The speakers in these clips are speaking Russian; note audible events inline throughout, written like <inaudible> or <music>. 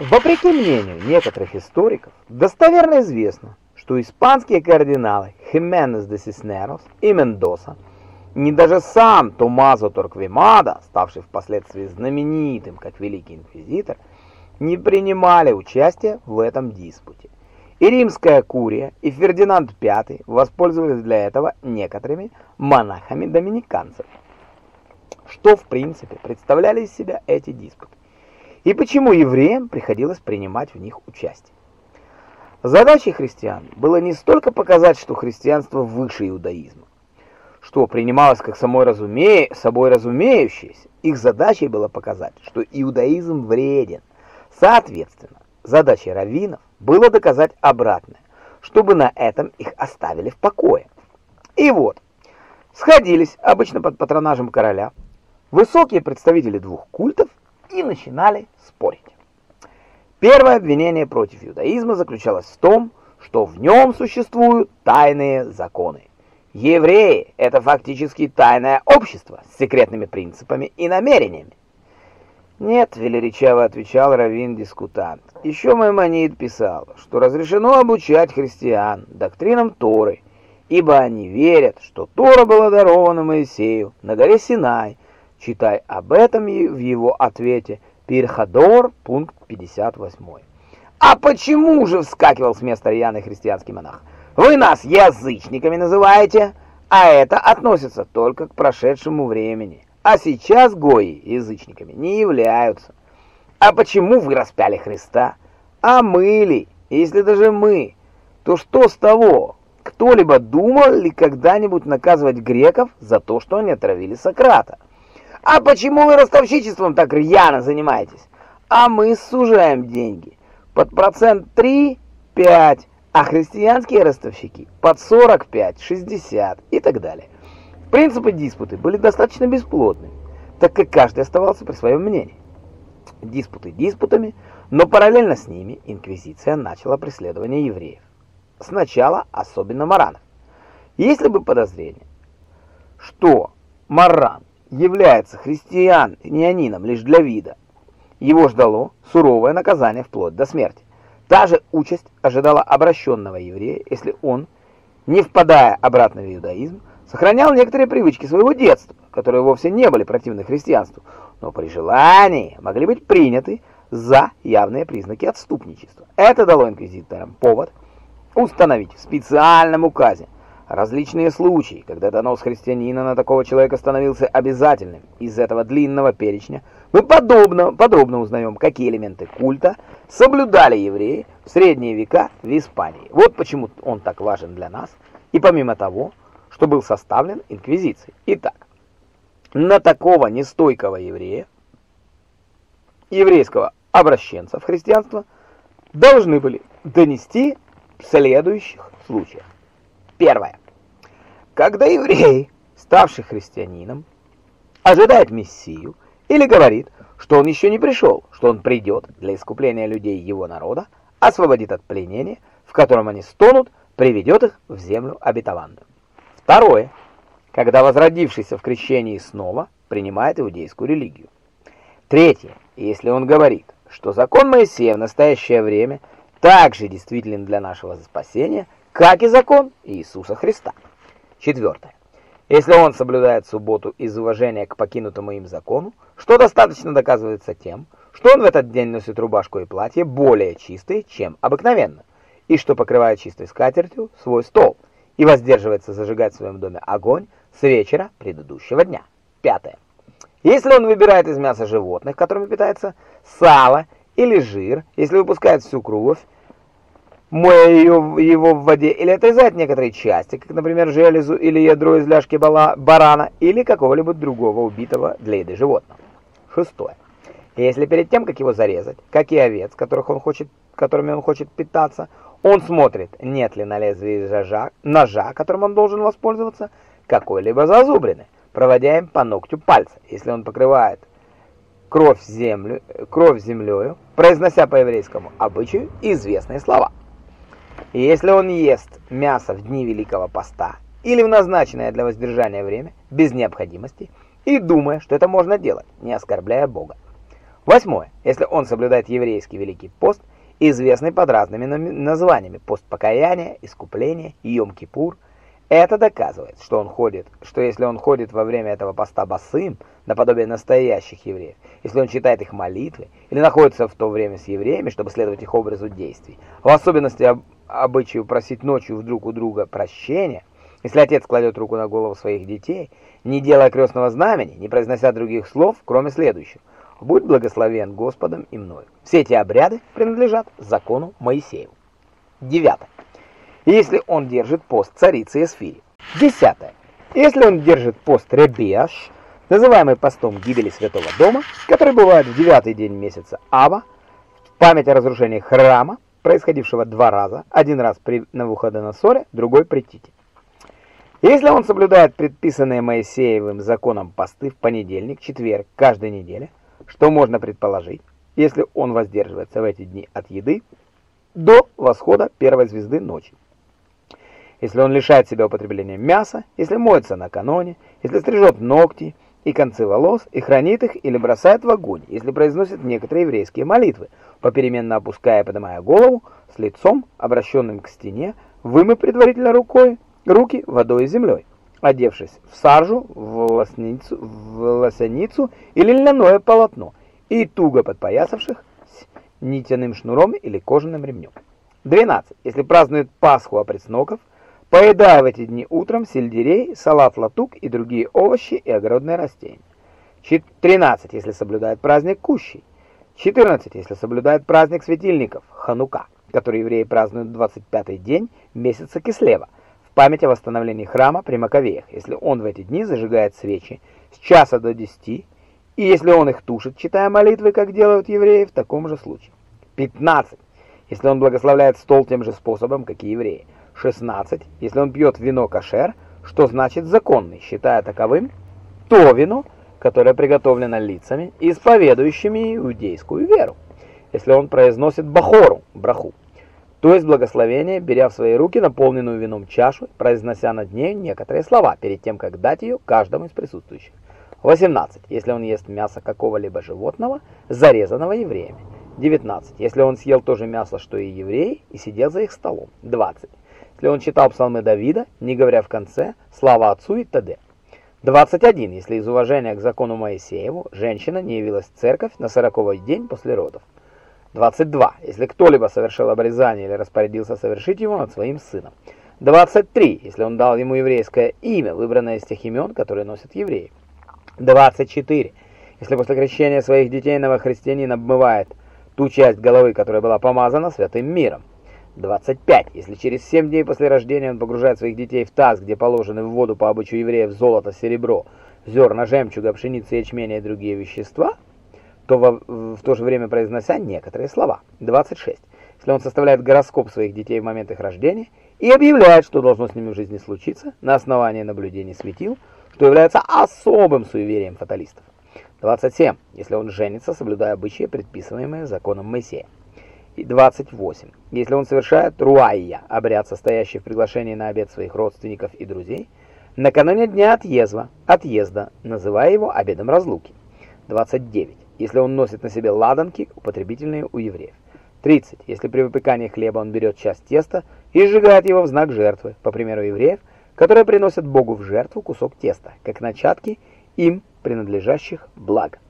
Вопреки мнению некоторых историков, достоверно известно, что испанские кардиналы Хименес де Сиснерос и Мендоса, не даже сам Томазо Торквемада, ставший впоследствии знаменитым как Великий Инквизитор, не принимали участия в этом диспуте. И римская курия, и Фердинанд V воспользовались для этого некоторыми монахами-доминиканцев. Что, в принципе, представляли из себя эти диспуты? И почему евреям приходилось принимать в них участие? Задачей христиан было не столько показать, что христианство выше иудаизма, что принималось как самой разуме... собой разумеющееся. Их задачей было показать, что иудаизм вреден. Соответственно, задачей раввинов было доказать обратное, чтобы на этом их оставили в покое. И вот, сходились, обычно под патронажем короля, высокие представители двух культов и начинали спорить. Первое обвинение против иудаизма заключалось в том, что в нем существуют тайные законы. Евреи – это фактически тайное общество с секретными принципами и намерениями. Нет, велеречаво отвечал раввин-дискутант. Еще Маймонид писал, что разрешено обучать христиан доктринам Торы, ибо они верят, что Тора была дарована Моисею на горе Синай. Читай об этом в его ответе Пирхадор, пункт 58. А почему же вскакивал с места рьяный христианский монах? Вы нас язычниками называете, а это относится только к прошедшему времени. А сейчас гои язычниками не являются. А почему вы распяли Христа? А мы ли? Если даже мы, то что с того? Кто-либо думал ли когда-нибудь наказывать греков за то, что они отравили Сократа? А почему вы ростовщичеством так рьяно занимаетесь? А мы сужаем деньги. Под процент 3, 5, а христианские ростовщики под 45, 60 и так далее. Принципы диспуты были достаточно бесплодными, так как каждый оставался при своем мнении. Диспуты диспутами, но параллельно с ними инквизиция начала преследование евреев. Сначала особенно маранов. Если бы подозрение, что маран является христианином лишь для вида, его ждало суровое наказание вплоть до смерти. Та же участь ожидала обращенного еврея, если он, не впадая обратно в иудаизм, сохранял некоторые привычки своего детства, которые вовсе не были противны христианству, но при желании могли быть приняты за явные признаки отступничества. Это дало инквизиторам повод установить в специальном указе различные случаи, когда донос христианина на такого человека становился обязательным. Из этого длинного перечня мы подобно, подробно узнаем, какие элементы культа соблюдали евреи в средние века в Испании. Вот почему он так важен для нас. И помимо того, что был составлен инквизицией. Итак, на такого нестойкого еврея, еврейского обращенца в христианство, должны были донести следующих случаях. Первое. Когда еврей, ставший христианином, ожидает Мессию или говорит, что он еще не пришел, что он придет для искупления людей его народа, освободит от пленения, в котором они стонут, приведет их в землю обетованную. Второе. Когда возродившийся в крещении снова принимает иудейскую религию. Третье. Если он говорит, что закон Моисея в настоящее время также действителен для нашего спасения, как и закон Иисуса Христа. Четвертое. Если он соблюдает субботу из уважения к покинутому им закону, что достаточно доказывается тем, что он в этот день носит рубашку и платье более чистые, чем обыкновенно, и что покрывает чистой скатертью свой стол – и воздерживается зажигать в своем доме огонь с вечера предыдущего дня. Пятое. Если он выбирает из мяса животных, которыми питается, сало или жир, если выпускает всю кровь, моя ее, его в воде, или отрезает некоторые части, как, например, железу или ядро из ляжки барана, или какого-либо другого убитого для еды животного. Шестое. Если перед тем, как его зарезать, как и овец, которых он хочет, которыми он хочет питаться, он смотрит, нет ли на лезвии ножа, ножа, которым он должен воспользоваться, какой-либо зазубрины, проводя им по ногтю пальца. Если он покрывает кровь землю, кровь землею, произнося по еврейскому обычаю известные слова. И если он ест мясо в дни Великого Поста или в назначенное для воздержания время, без необходимости, и думая, что это можно делать, не оскорбляя Бога. Восьмое. Если он соблюдает еврейский Великий пост, известный под разными названиями пост покаяния, искупления, Йом-Кипур, это доказывает, что он ходит, что если он ходит во время этого поста босым, наподобие настоящих евреев, если он читает их молитвы или находится в то время с евреями, чтобы следовать их образу действий, в особенности об, обычаю просить ночью друг у друга прощения, если отец кладет руку на голову своих детей, не делая крестного знамени, не произнося других слов, кроме следующих «Будь благословен Господом и мною». Все эти обряды принадлежат закону Моисееву. Девятое если он держит пост царицы Эсфири. Десятое. Если он держит пост Ребиаш, называемый постом гибели Святого Дома, который бывает в девятый день месяца Ава, в память о разрушении храма, происходившего два раза, один раз при Навуходоносоре, другой при Тите. Если он соблюдает предписанные Моисеевым законом посты в понедельник, четверг, каждой неделе, что можно предположить, если он воздерживается в эти дни от еды до восхода первой звезды ночи если он лишает себя употребления мяса, если моется накануне, если стрижет ногти и концы волос и хранит их или бросает в огонь, если произносит некоторые еврейские молитвы, попеременно опуская и поднимая голову с лицом, обращенным к стене, вымыв предварительно рукой руки водой и землей, одевшись в саржу, в лосницу, в лосяницу или льняное полотно и туго подпоясавших с нитяным шнуром или кожаным ремнем. 12. Если празднует Пасху опресноков, Поедая в эти дни утром сельдерей, салат-латук и другие овощи и огородные растения. 13, если соблюдает праздник Кущей. 14, если соблюдает праздник светильников, Ханука, который евреи празднуют 25-й день месяца Кислева, в память о восстановлении храма при Маковеях, если он в эти дни зажигает свечи с часа до 10, и если он их тушит, читая молитвы, как делают евреи в таком же случае. 15, если он благословляет стол тем же способом, как и евреи. 16. Если он пьет вино кошер, что значит законный, считая таковым то вино, которое приготовлено лицами, исповедующими иудейскую веру. Если он произносит бахору, браху, то есть благословение, беря в свои руки наполненную вином чашу, произнося над ней некоторые слова, перед тем, как дать ее каждому из присутствующих. 18. Если он ест мясо какого-либо животного, зарезанного евреями. 19. Если он съел то же мясо, что и евреи, и сидел за их столом. 20 если он читал псалмы Давида, не говоря в конце «Слава Отцу» и т.д. 21. Если из уважения к закону Моисееву женщина не явилась в церковь на сороковой день после родов. 22. Если кто-либо совершил обрезание или распорядился совершить его над своим сыном. 23. Если он дал ему еврейское имя, выбранное из тех имен, которые носят евреи. 24. Если после крещения своих детей новохристианин обмывает ту часть головы, которая была помазана святым миром. 25. Если через 7 дней после рождения он погружает своих детей в таз, где положены в воду по обычаю евреев золото, серебро, зерна, жемчуга, пшеница, ячменя и другие вещества, то во, в то же время произнося некоторые слова. 26. Если он составляет гороскоп своих детей в момент их рождения и объявляет, что должно с ними в жизни случиться, на основании наблюдений светил, что является особым суеверием фаталистов. 27. Если он женится, соблюдая обычаи, предписываемые законом Моисея. 28. Если он совершает руайя, обряд, состоящий в приглашении на обед своих родственников и друзей, накануне дня отъезда, отъезда, называя его обедом разлуки. 29. Если он носит на себе ладанки, употребительные у евреев. 30. Если при выпекании хлеба он берет часть теста и сжигает его в знак жертвы, по примеру евреев, которые приносят Богу в жертву кусок теста, как начатки им принадлежащих благ.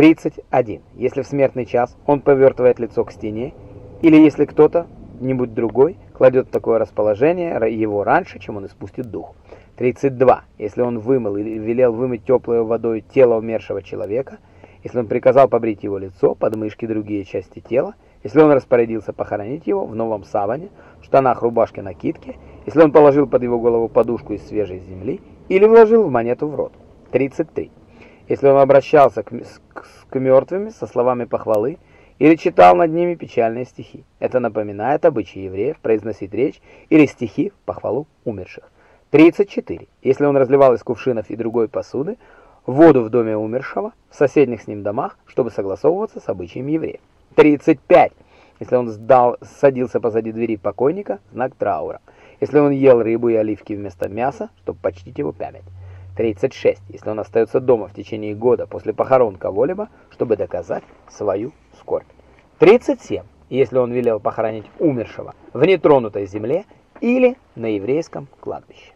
31. Если в смертный час он повертывает лицо к стене, или если кто-то-нибудь другой кладет в такое расположение его раньше, чем он испустит дух. 32. Если он вымыл или велел вымыть теплой водой тело умершего человека, если он приказал побрить его лицо, подмышки другие части тела, если он распорядился похоронить его в новом саване, штанах, рубашке, накидке, если он положил под его голову подушку из свежей земли или вложил в монету в рот. 33 если он обращался к, к, к мертвым со словами похвалы или читал над ними печальные стихи. Это напоминает обычаи евреев произносить речь или стихи в похвалу умерших. 34. Если он разливал из кувшинов и другой посуды воду в доме умершего, в соседних с ним домах, чтобы согласовываться с обычаями евреев. 35. Если он сдал, садился позади двери покойника, знак траура. Если он ел рыбу и оливки вместо мяса, чтобы почтить его память. 36, если он остается дома в течение года после похорон кого-либо, чтобы доказать свою скорбь. 37, если он велел похоронить умершего в нетронутой земле или на еврейском кладбище.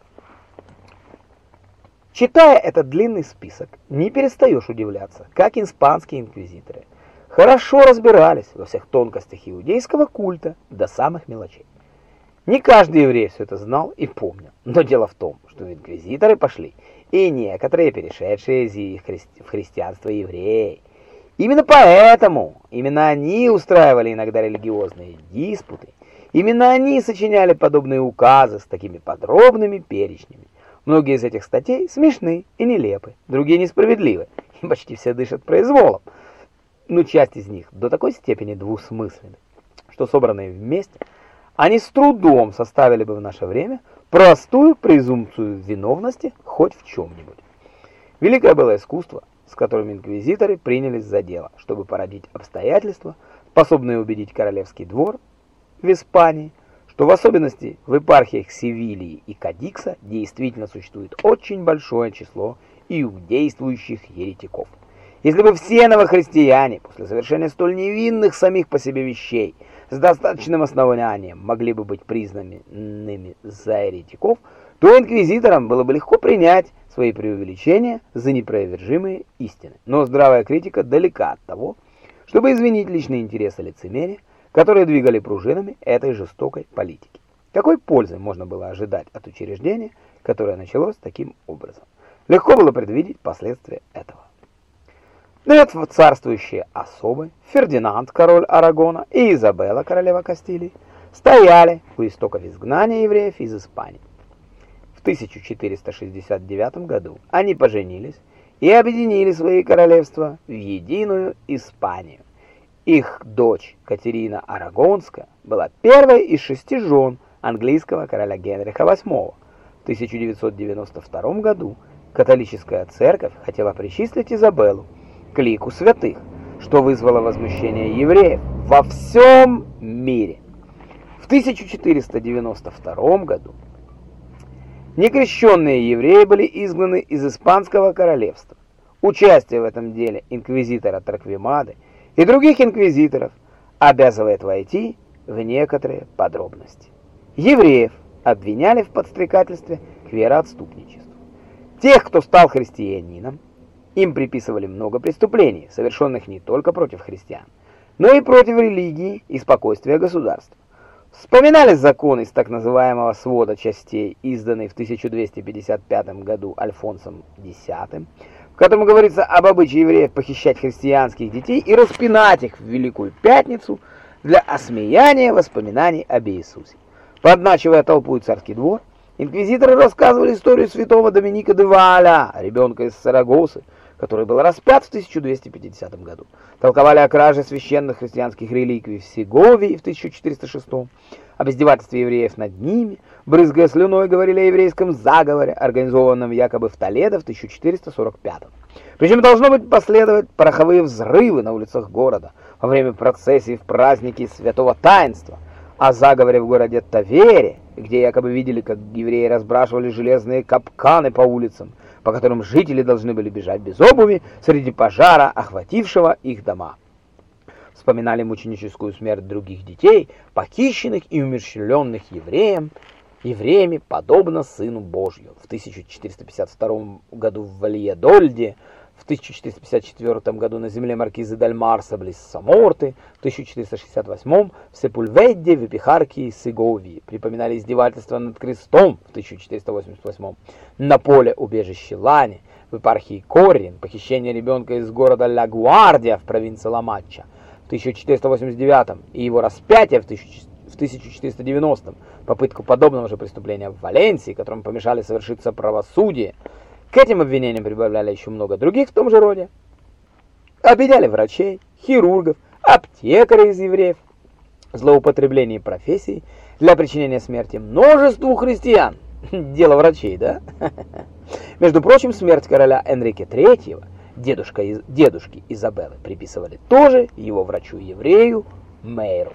Читая этот длинный список, не перестаешь удивляться, как испанские инквизиторы хорошо разбирались во всех тонкостях иудейского культа до самых мелочей. Не каждый еврей все это знал и помнил, но дело в том, что инквизиторы пошли, и некоторые перешедшие из христи в христианство евреи. Именно поэтому, именно они устраивали иногда религиозные диспуты, именно они сочиняли подобные указы с такими подробными перечнями. Многие из этих статей смешны и нелепы, другие несправедливы, <laughs> и почти все дышат произволом. Но часть из них до такой степени двусмысленны, что собранные вместе – они с трудом составили бы в наше время простую презумпцию виновности хоть в чем-нибудь. Великое было искусство, с которым инквизиторы принялись за дело, чтобы породить обстоятельства, способные убедить королевский двор в Испании, что в особенности в епархиях Севилии и Кадикса действительно существует очень большое число иудействующих еретиков. Если бы все новохристиане после совершения столь невинных самих по себе вещей – с достаточным основанием могли бы быть признанными за еретиков, то инквизиторам было бы легко принять свои преувеличения за непровержимые истины. Но здравая критика далека от того, чтобы извинить личные интересы лицемерия, которые двигали пружинами этой жестокой политики. Какой пользы можно было ожидать от учреждения, которое началось таким образом? Легко было предвидеть последствия этого. Две царствующие особы, Фердинанд, король Арагона, и Изабелла, королева Кастилии, стояли у истоков изгнания евреев из Испании. В 1469 году они поженились и объединили свои королевства в единую Испанию. Их дочь Катерина Арагонская была первой из шести жен английского короля Генриха VIII. В 1992 году католическая церковь хотела причислить Изабеллу к лику святых, что вызвало возмущение евреев во всем мире. В 1492 году некрещенные евреи были изгнаны из Испанского королевства. Участие в этом деле инквизитора Тарквимады и других инквизиторов обязывает войти в некоторые подробности. Евреев обвиняли в подстрекательстве к вероотступничеству. Тех, кто стал христианином, им приписывали много преступлений, совершенных не только против христиан, но и против религии и спокойствия государства. Вспоминались законы из так называемого свода частей, изданный в 1255 году Альфонсом X, в котором говорится об обычае евреев похищать христианских детей и распинать их в Великую Пятницу для осмеяния воспоминаний об Иисусе. Подначивая толпу и царский двор, инквизиторы рассказывали историю святого Доминика де Валя, ребенка из Сарагосы, который был распят в 1250 году. Толковали о краже священных христианских реликвий в Сеговии в 1406, об издевательстве евреев над ними, брызгая слюной говорили о еврейском заговоре, организованном якобы в Толедо в 1445. Причем должно быть последовать пороховые взрывы на улицах города во время процессий в праздники Святого Таинства, о заговоре в городе Тавере, где якобы видели, как евреи разбрасывали железные капканы по улицам, по которым жители должны были бежать без обуви среди пожара, охватившего их дома. Вспоминали мученическую смерть других детей, похищенных и умерщвленных евреям, евреями, подобно Сыну Божью. В 1452 году в Вальедольде в 1454 году на земле маркизы Дальмарса близ Саморты, в 1468 в Сепульведде в Эпихарке и Сеговии. Припоминали издевательства над крестом в 1488 на поле убежища Лани, в епархии Коррин, похищение ребенка из города Ла Гуардия в провинции Ла-Мачча. В 1489 и его распятие в 1490 попытку подобного же преступления в Валенсии, которым помешали совершиться правосудие, к этим обвинениям прибавляли еще много других в том же роде. Обвиняли врачей, хирургов, аптекарей из евреев, злоупотребление профессий для причинения смерти множеству христиан. <laughs> Дело врачей, да? <laughs> Между прочим, смерть короля Энрике III, дедушка, дедушки Изабеллы, приписывали тоже его врачу-еврею Мейру.